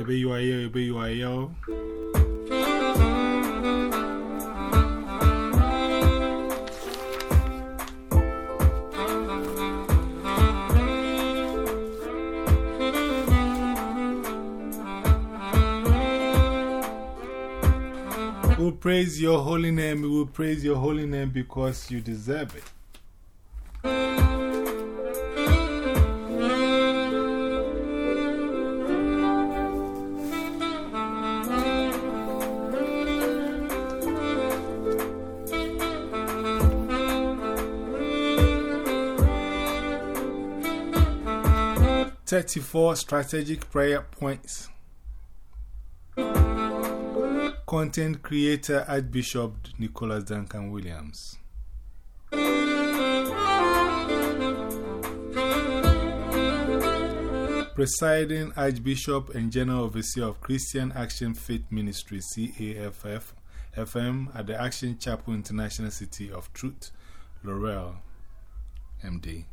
Ebe you are here, you are. We will praise your holy name. We will praise your holy name because you deserve it. Thirty-four strategic prayer points. Content creator Archbishop Nicholas Duncan Williams. Presiding Archbishop and General Overseer of Christian Action Faith Ministry CAFF FM at the Action Chapel International City of Truth, Laurel, MD.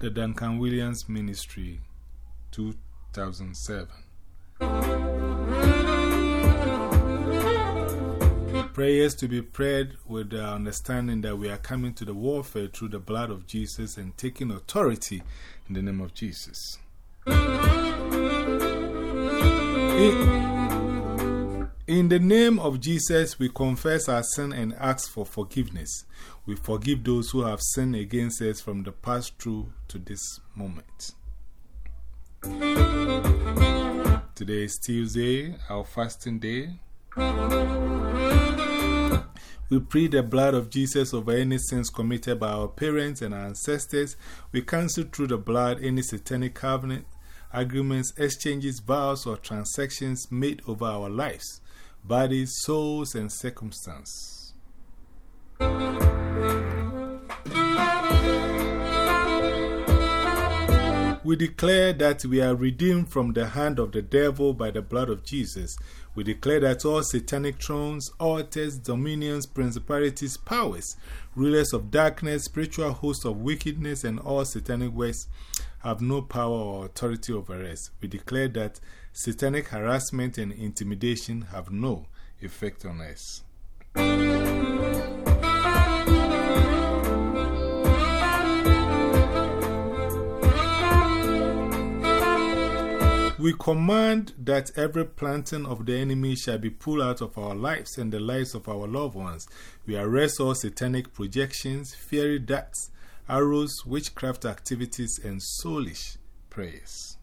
The Duncan Williams Ministry 2007. Prayers to be prayed with the understanding that we are coming to the warfare through the blood of Jesus and taking authority in the name of Jesus. In, in the name of Jesus, we confess our sin and ask for forgiveness. We forgive those who have sinned against us from the past through to this moment. Today is Tuesday, our fasting day. We plead the blood of Jesus over any sins committed by our parents and our ancestors. We cancel through the blood any satanic covenant, agreements, exchanges, vows, or transactions made over our lives, bodies, souls, and circumstances. We declare that we are redeemed from the hand of the devil by the blood of Jesus. We declare that all satanic thrones, altars, dominions, principalities, powers, rulers of darkness, spiritual hosts of wickedness, and all satanic works have no power or authority over us. We declare that satanic harassment and intimidation have no effect on us. We command that every planting of the enemy shall be pulled out of our lives and the lives of our loved ones. We arrest all satanic projections, fiery darts, arrows, witchcraft activities, and soulish prayers.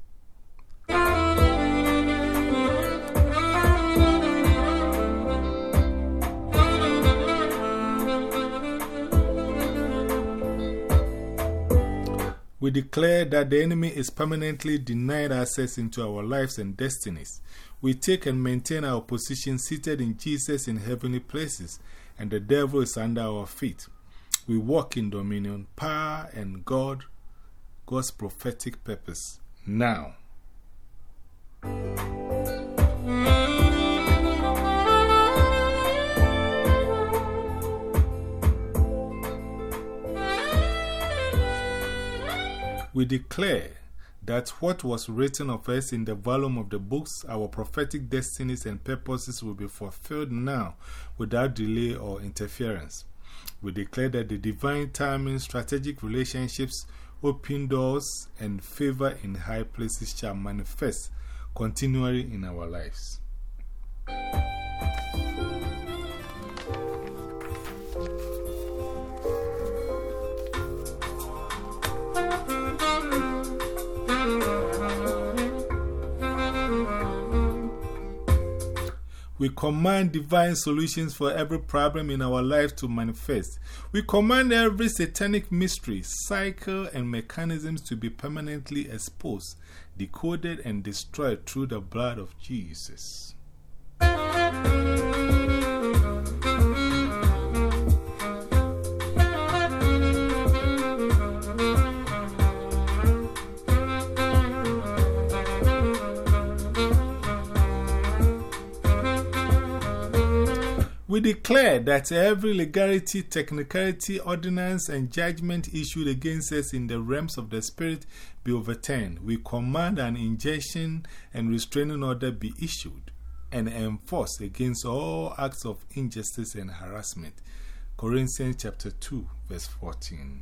We declare that the enemy is permanently denied access into our lives and destinies. We take and maintain our position seated in Jesus in heavenly places, and the devil is under our feet. We walk in dominion, power, and God, God's prophetic purpose now. We declare that what was written of us in the volume of the books, our prophetic destinies and purposes will be fulfilled now without delay or interference. We declare that the divine timing, strategic relationships, open doors, and favor in high places shall manifest continually in our lives. We command divine solutions for every problem in our life to manifest. We command every satanic mystery, cycle, and mechanisms to be permanently exposed, decoded, and destroyed through the blood of Jesus. We declare that every legality, technicality, ordinance, and judgment issued against us in the realms of the Spirit be overturned. We command an injunction and restraining order be issued and enforced against all acts of injustice and harassment. Corinthians chapter 2, verse 14.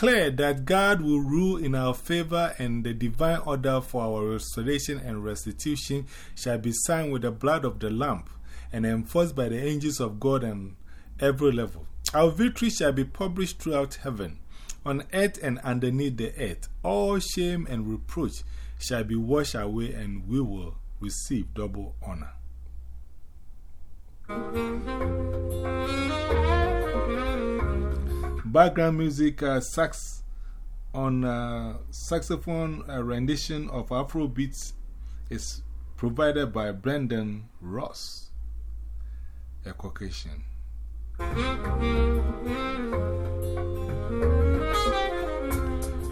Declare that God will rule in our favor and the divine order for our restoration and restitution shall be signed with the blood of the Lamb and enforced by the angels of God on every level. Our victory shall be published throughout heaven, on earth and underneath the earth. All shame and reproach shall be washed away, and we will receive double honor. Background music uh, sax on uh, saxophone uh, rendition of Afro beats is provided by Brendan Ross, a Caucasian.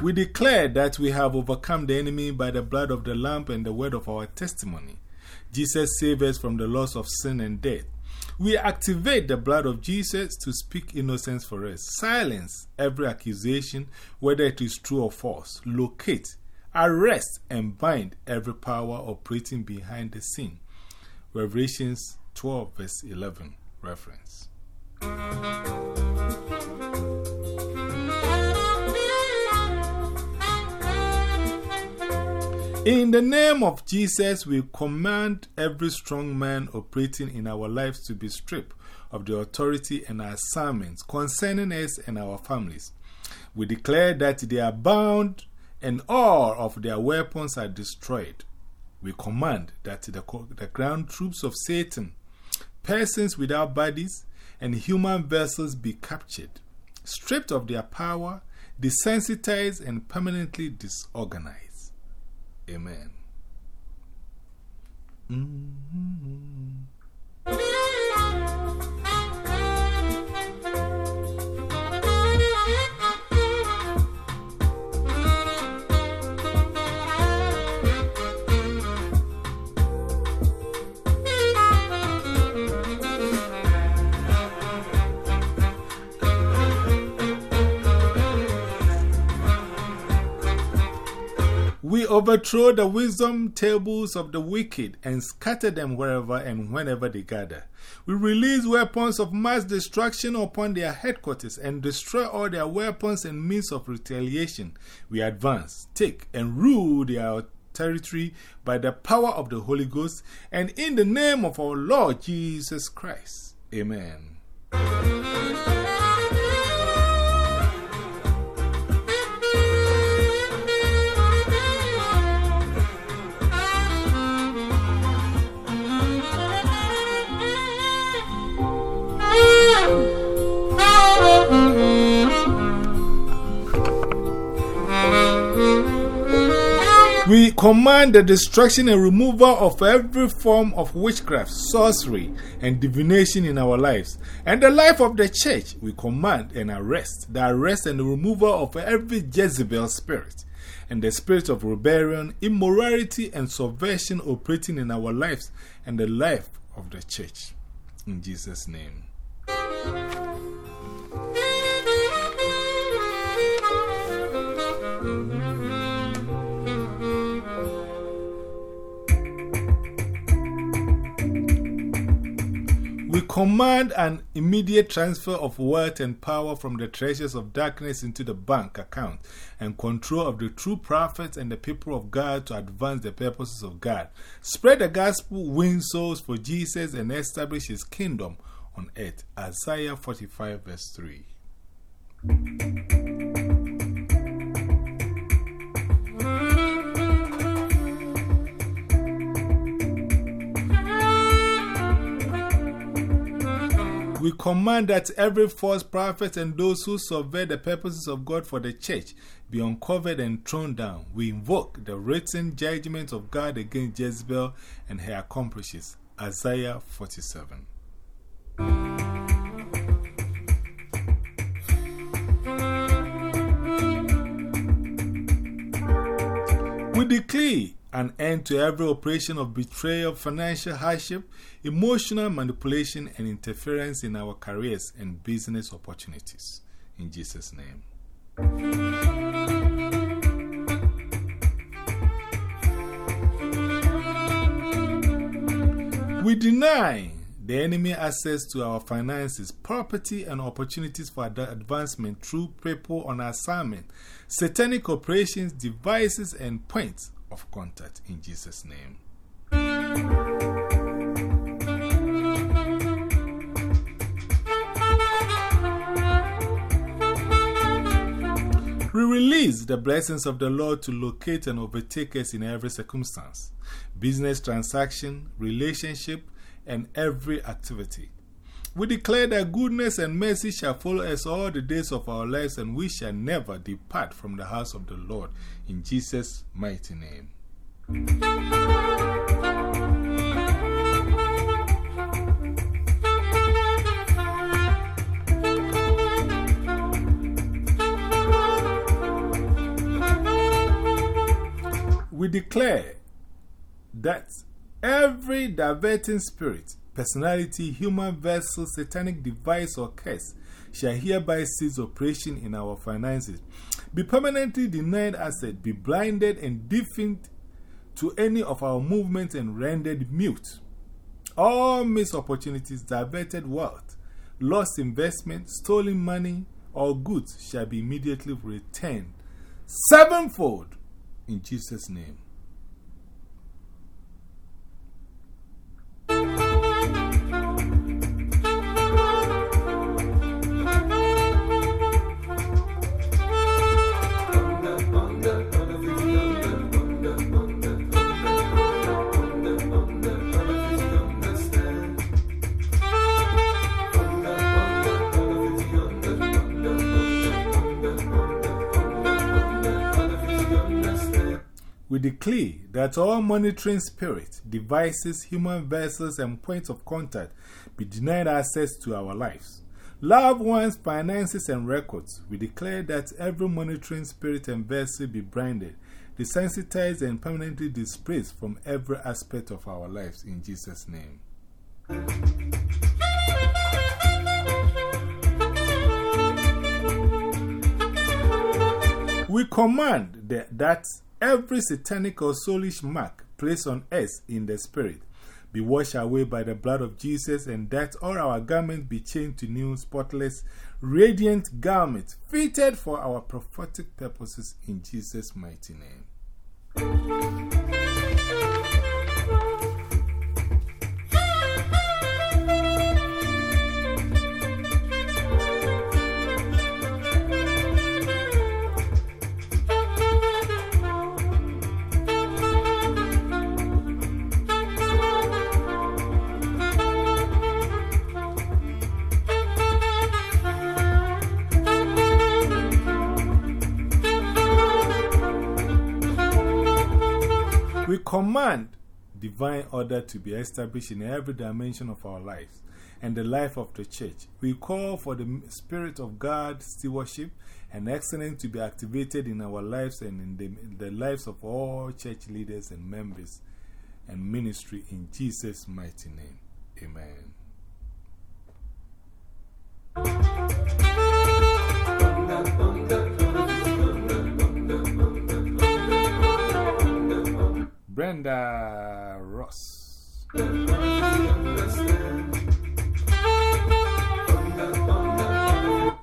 We declare that we have overcome the enemy by the blood of the Lamb and the word of our testimony. Jesus saved us from the loss of sin and death. We activate the blood of Jesus to speak innocence for us, silence every accusation, whether it is true or false, locate, arrest, and bind every power operating behind the scene. Revelations 12, verse 11, reference. In the name of Jesus, we command every strong man operating in our lives to be stripped of the authority and assignments concerning us and our families. We declare that they are bound and all of their weapons are destroyed. We command that the, the ground troops of Satan, persons without bodies, and human vessels be captured, stripped of their power, desensitized, and permanently disorganized. Amen. -hmm. Overthrow the wisdom tables of the wicked and scatter them wherever and whenever they gather. We release weapons of mass destruction upon their headquarters and destroy all their weapons and means of retaliation. We advance, take, and rule their territory by the power of the Holy Ghost and in the name of our Lord Jesus Christ. Amen. We command the destruction and removal of every form of witchcraft, sorcery, and divination in our lives. And the life of the church, we command and arrest, the arrest and the removal of every Jezebel spirit, and the spirit of rebellion, immorality, and subversion operating in our lives and the life of the church. In Jesus' name. We command an immediate transfer of wealth and power from the treasures of darkness into the bank account and control of the true prophets and the people of God to advance the purposes of God. Spread the gospel, win souls for Jesus, and establish his kingdom on earth. Isaiah 45, verse 3. We command that every false prophet and those who subvert the purposes of God for the church be uncovered and thrown down. We invoke the written judgment of God against Jezebel and her accomplices. Isaiah 47. We declare an end to every operation of betrayal, financial hardship, emotional manipulation, and interference in our careers and business opportunities. In Jesus' name. We deny the enemy access to our finances, property, and opportunities for advancement through people on assignment, satanic operations, devices, and points of contact in Jesus' name. We release the blessings of the Lord to locate and overtake us in every circumstance, business transaction, relationship, and every activity. We declare that goodness and mercy shall follow us all the days of our lives, and we shall never depart from the house of the Lord. In Jesus' mighty name. We declare that every diverting spirit personality, human vessel, satanic device, or curse shall hereby cease operation in our finances, be permanently denied asset, be blinded and deafened to any of our movements and rendered mute. All missed opportunities, diverted wealth, lost investment, stolen money, or goods shall be immediately returned sevenfold in Jesus' name. That all monitoring spirits, devices, human vessels, and points of contact be denied access to our lives. Loved ones, finances, and records, we declare that every monitoring spirit and vessel be branded, desensitized, and permanently displaced from every aspect of our lives in Jesus' name. We command that, that Every satanic or soulish mark placed on us in the spirit be washed away by the blood of Jesus, and that all our garments be changed to new, spotless, radiant garments fitted for our prophetic purposes in Jesus' mighty name. Command divine order to be established in every dimension of our lives and the life of the church. We call for the Spirit of God stewardship and excellence to be activated in our lives and in the, in the lives of all church leaders and members and ministry in Jesus' mighty name. Amen. Brenda Ross.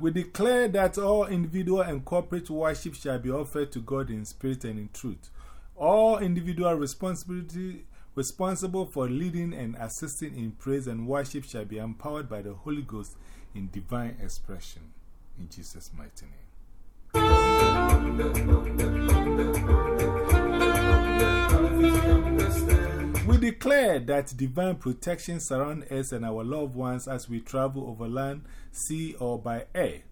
We declare that all individual and corporate worship shall be offered to God in spirit and in truth. All individual responsibility responsible for leading and assisting in praise and worship shall be empowered by the Holy Ghost in divine expression. In Jesus' mighty name. We declare that divine protection surrounds us and our loved ones as we travel over land, sea, or by air.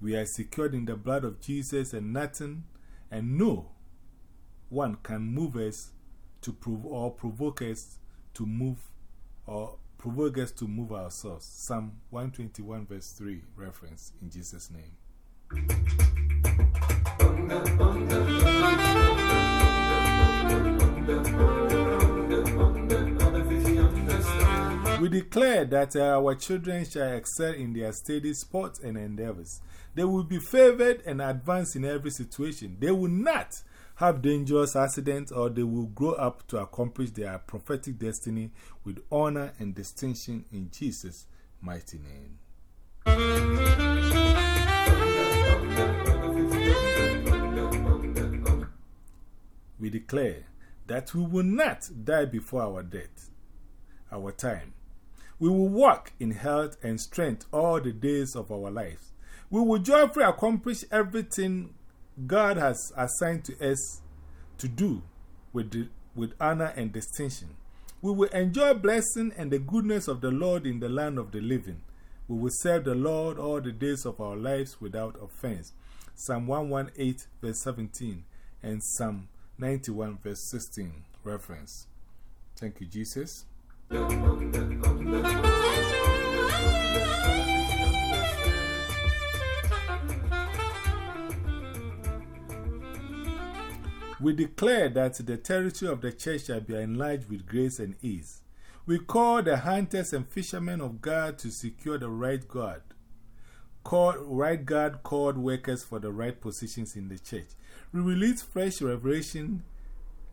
We are secured in the blood of Jesus, and nothing and no one can move us to prove or provoke us to move or provoke us to move ourselves. Psalm 121, verse 3 reference in Jesus' name. We declare that our children shall excel in their study, sports, and endeavors. They will be favored and advance in every situation. They will not have dangerous accidents or they will grow up to accomplish their prophetic destiny with honor and distinction in Jesus' mighty name. We declare that we will not die before our death, our time. We will walk in health and strength all the days of our lives. We will joyfully accomplish everything God has assigned to us to do with, the, with honor and distinction. We will enjoy blessing and the goodness of the Lord in the land of the living. We will serve the Lord all the days of our lives without offense. Psalm 118, verse 17, and Psalm 91, verse 16. Reference. Thank you, Jesus. We declare that the territory of the church shall be enlarged with grace and ease. We call the hunters and fishermen of God to secure the right God. Call, right God called workers for the right positions in the church. We release fresh revelation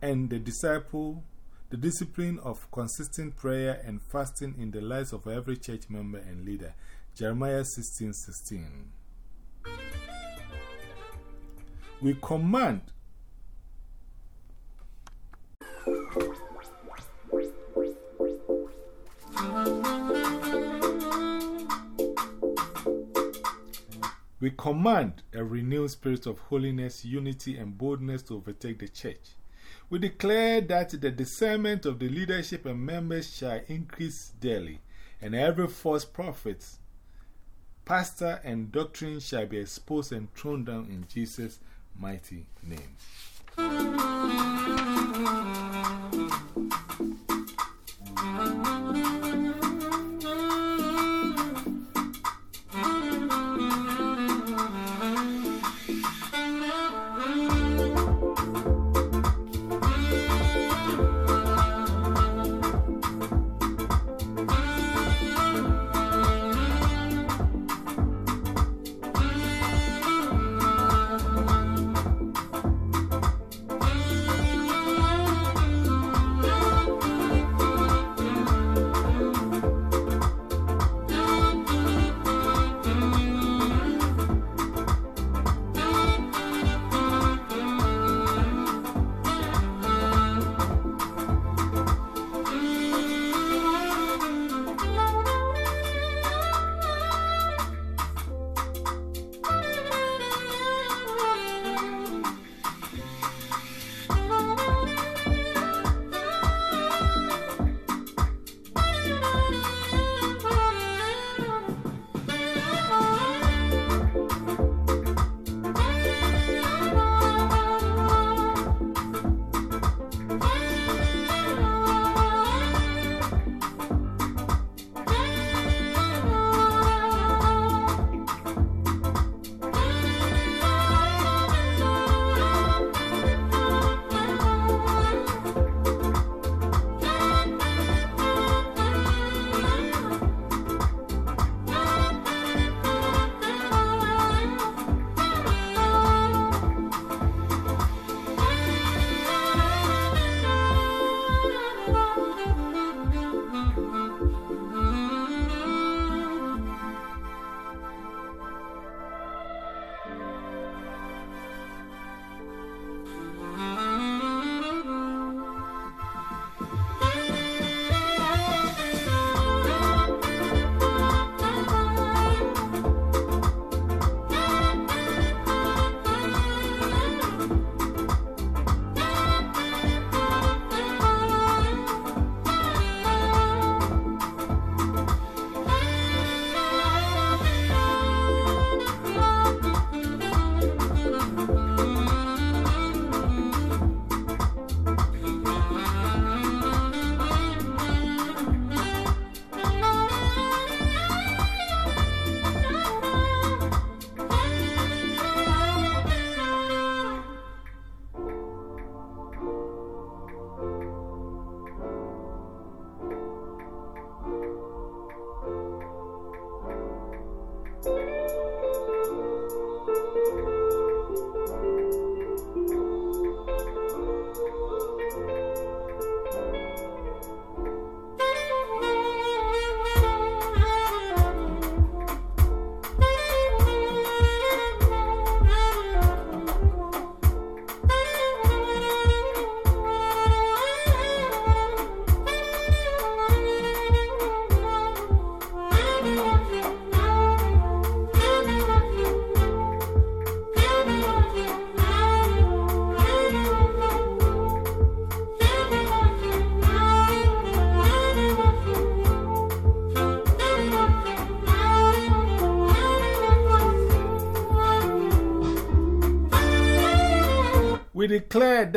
and the disciple, the discipline of consistent prayer and fasting in the lives of every church member and leader. Jeremiah 16 16. We command we command a renewed spirit of holiness, unity, and boldness to overtake the church. We declare that the discernment of the leadership and members shall increase daily, and every false prophet, pastor, and doctrine shall be exposed and thrown down in Jesus' mighty name.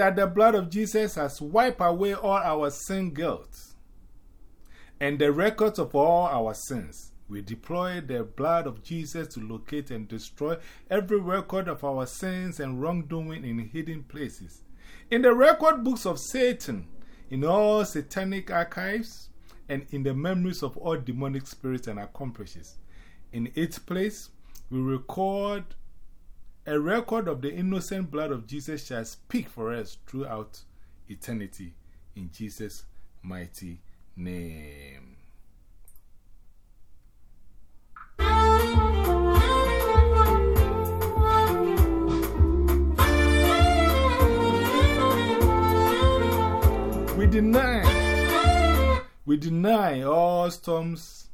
That the blood of Jesus has wiped away all our sin guilt and the records of all our sins. We deploy the blood of Jesus to locate and destroy every record of our sins and wrongdoing in hidden places. In the record books of Satan, in all satanic archives, and in the memories of all demonic spirits and accomplices. In its place, we record a record of the innocent blood of Jesus shall speak for us throughout eternity. In Jesus' mighty name. We deny, we deny all storms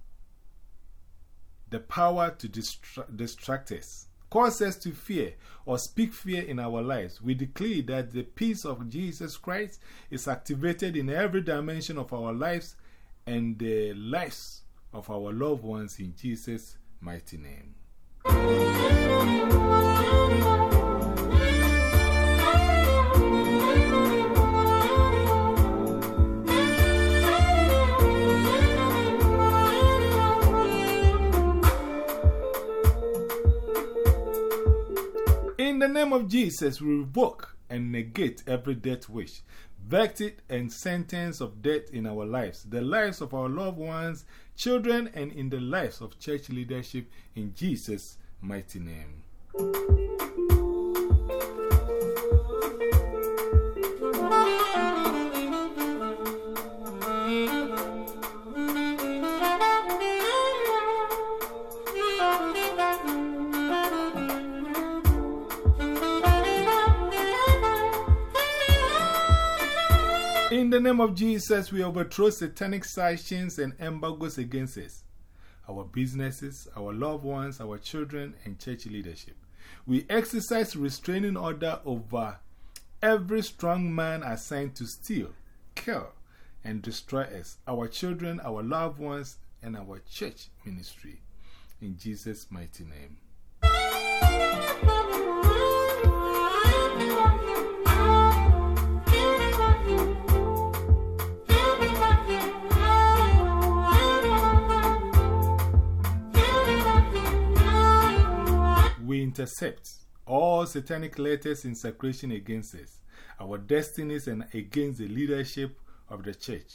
the power to distra distract us, cause us to fear, or speak fear in our lives. We declare that the peace of Jesus Christ is activated in every dimension of our lives and the lives of our loved ones in Jesus' mighty name. The name of Jesus, we revoke and negate every death wish, verdict and sentence of death in our lives, the lives of our loved ones, children, and in the lives of church leadership in Jesus' mighty name. The name of Jesus, we overthrow satanic sanctions and embargoes against us, our businesses, our loved ones, our children, and church leadership. We exercise restraining order over every strong man assigned to steal, kill, and destroy us, our children, our loved ones, and our church ministry. In Jesus' mighty name. Intercept all satanic letters in circulation against us, our destinies, and against the leadership of the church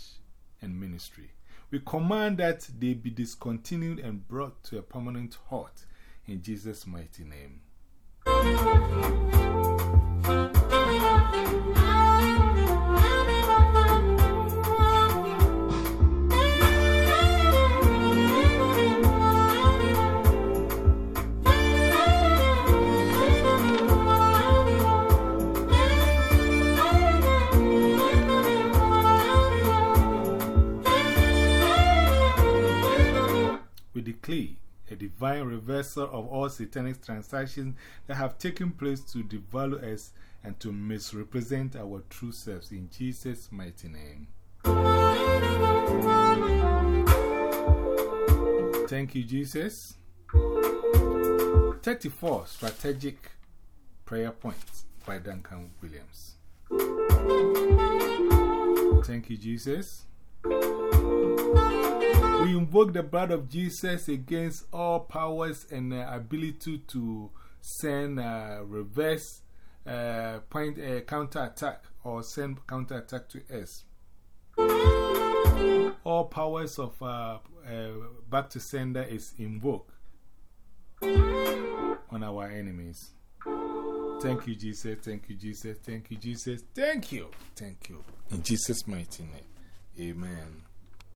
and ministry. We command that they be discontinued and brought to a permanent halt in Jesus' mighty name. A divine reversal of all satanic transactions that have taken place to devalue us and to misrepresent our true selves in Jesus' mighty name. Thank you, Jesus. 34 Strategic Prayer Points by Duncan Williams. Thank you, Jesus. We invoke the blood of Jesus against all powers and uh, ability to send uh, reverse uh, point uh, counter attack or send counter attack to us. All powers of uh, uh, back to sender is invoked on our enemies. Thank you, Jesus. Thank you, Jesus. Thank you, Jesus. Thank you. Thank you. In Jesus' mighty name. Amen.